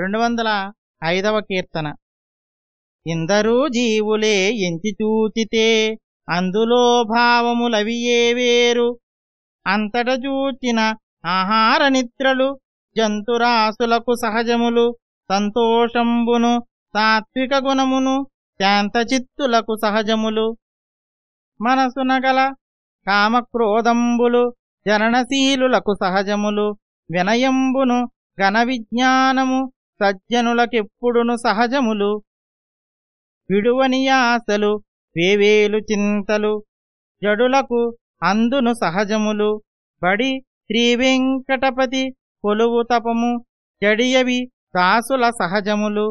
రెండు వందల ఐదవ కీర్తన. ఇందరూ జీవులే ఎంచి చూచితే అందులో భావములవియే వేరు. అంతట చూచిన ఆహార నిద్రలు జంతురాసులకు సహజములు సంతోషంబును సాత్విక గుణమును శాంతచిత్తులకు సహజములు. మనసునగల కామక్రోధంబులు జననశీలులకు సహజములు. వినయంబును ఘన విజ్ఞానము సజ్జనులకెప్పుడును సహజములు. విడువనియాసలు వేవేలు చింతలు జడులకు అందును సహజములు. బడి శ్రీవెంకటపతి కొలువు తపము జడియవి దాసుల సహజములు.